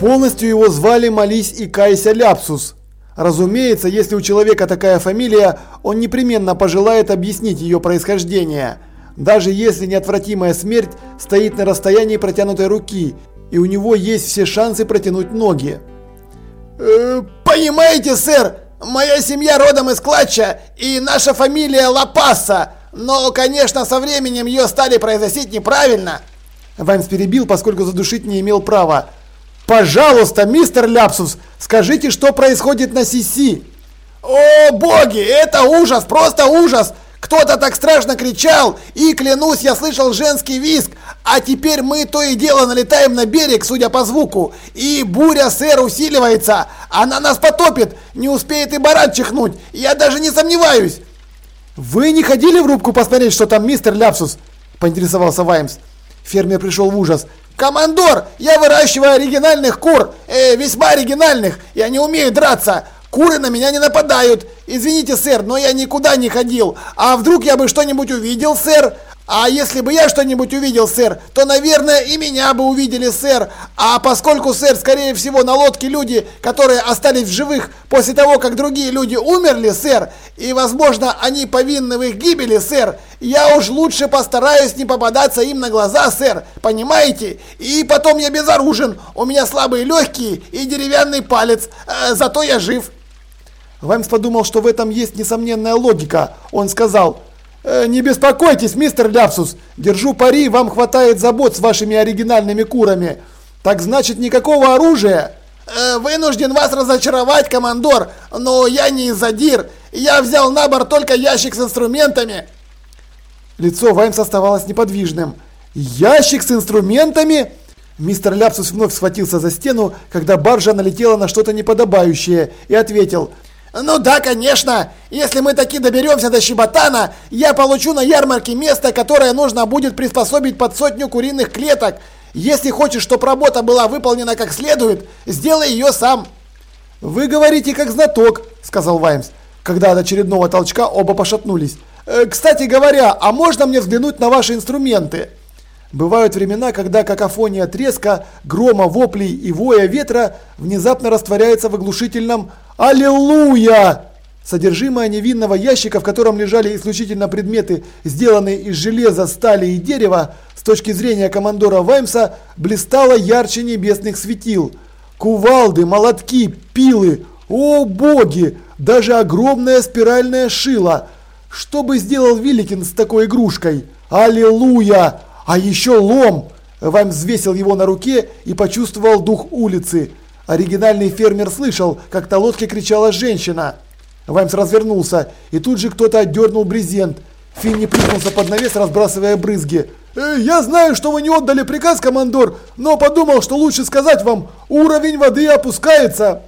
Полностью его звали Молись и Кайся Ляпсус. Разумеется, если у человека такая фамилия, он непременно пожелает объяснить ее происхождение. Даже если неотвратимая смерть стоит на расстоянии протянутой руки, и у него есть все шансы протянуть ноги. Э, «Понимаете, сэр, моя семья родом из Клатча, и наша фамилия Лапаса, но, конечно, со временем ее стали произносить неправильно». Ваймс перебил, поскольку задушить не имел права. «Пожалуйста, мистер Ляпсус, скажите, что происходит на Сиси?» «О, боги, это ужас, просто ужас! Кто-то так страшно кричал, и, клянусь, я слышал женский визг, а теперь мы то и дело налетаем на берег, судя по звуку, и буря, сэр, усиливается, она нас потопит, не успеет и баран чихнуть, я даже не сомневаюсь!» «Вы не ходили в рубку посмотреть, что там мистер Ляпсус?» – поинтересовался Ваймс. Фермер пришел в ужас. «Командор, я выращиваю оригинальных кур, э, весьма оригинальных, я не умею драться. Куры на меня не нападают. Извините, сэр, но я никуда не ходил. А вдруг я бы что-нибудь увидел, сэр? А если бы я что-нибудь увидел, сэр, то, наверное, и меня бы увидели, сэр. А поскольку, сэр, скорее всего, на лодке люди, которые остались в живых после того, как другие люди умерли, сэр, и, возможно, они повинны в их гибели, сэр, я уж лучше постараюсь не попадаться им на глаза, сэр, понимаете? И потом я безоружен, у меня слабые легкие и деревянный палец, э, зато я жив. Ваймс подумал, что в этом есть несомненная логика. Он сказал... Э, «Не беспокойтесь, мистер Ляпсус, держу пари, вам хватает забот с вашими оригинальными курами. Так значит, никакого оружия?» э, «Вынужден вас разочаровать, командор, но я не задир. Я взял на борт только ящик с инструментами». Лицо Ваймса оставалось неподвижным. «Ящик с инструментами?» Мистер Ляпсус вновь схватился за стену, когда баржа налетела на что-то неподобающее, и ответил – ну да, конечно. Если мы таки доберемся до Щеботана, я получу на ярмарке место, которое нужно будет приспособить под сотню куриных клеток. Если хочешь, чтобы работа была выполнена как следует, сделай ее сам. Вы говорите как знаток, сказал Ваймс, когда от очередного толчка оба пошатнулись. Э, кстати говоря, а можно мне взглянуть на ваши инструменты? Бывают времена, когда какофония треска, грома, воплей и воя ветра внезапно растворяется в оглушительном «Аллилуйя!». Содержимое невинного ящика, в котором лежали исключительно предметы, сделанные из железа, стали и дерева, с точки зрения командора Ваймса, блистало ярче небесных светил. Кувалды, молотки, пилы, о боги, даже огромная спиральная шила. Что бы сделал Вилликин с такой игрушкой? Аллилуйя! А еще лом! Вайм взвесил его на руке и почувствовал дух улицы. Оригинальный фермер слышал, как на лодке кричала женщина. Ваймс развернулся, и тут же кто-то отдернул брезент. Финни прыгнулся под навес, разбрасывая брызги. «Э, «Я знаю, что вы не отдали приказ, командор, но подумал, что лучше сказать вам, уровень воды опускается!»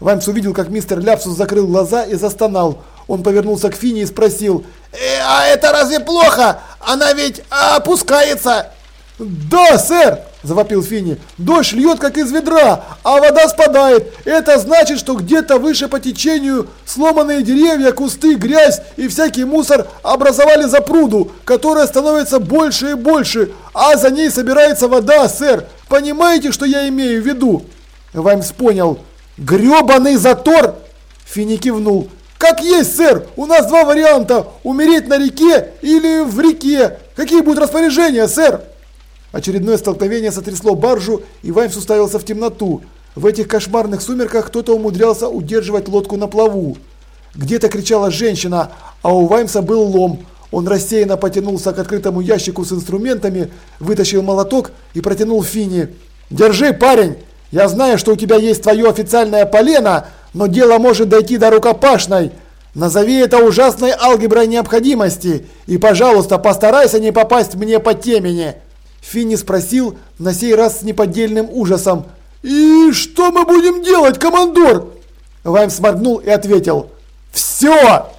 Ваймс увидел, как мистер Ляпсус закрыл глаза и застонал. Он повернулся к Фине и спросил. «Э, «А это разве плохо? Она ведь опускается!» «Да, сэр!» – завопил Фини. «Дождь льет, как из ведра, а вода спадает. Это значит, что где-то выше по течению сломанные деревья, кусты, грязь и всякий мусор образовали запруду, которая становится больше и больше, а за ней собирается вода, сэр. Понимаете, что я имею в виду?» Ваймс понял. «Гребаный затор!» Фини кивнул. «Как есть, сэр! У нас два варианта! Умереть на реке или в реке! Какие будут распоряжения, сэр?» Очередное столкновение сотрясло баржу, и Ваймс уставился в темноту. В этих кошмарных сумерках кто-то умудрялся удерживать лодку на плаву. Где-то кричала женщина, а у Ваймса был лом. Он рассеянно потянулся к открытому ящику с инструментами, вытащил молоток и протянул Фини. «Держи, парень! Я знаю, что у тебя есть твое официальное полено, но дело может дойти до рукопашной. Назови это ужасной алгеброй необходимости и, пожалуйста, постарайся не попасть мне по темени. Финни спросил, на сей раз с неподдельным ужасом. «И что мы будем делать, командор?» Ваймс сморгнул и ответил. «Все!»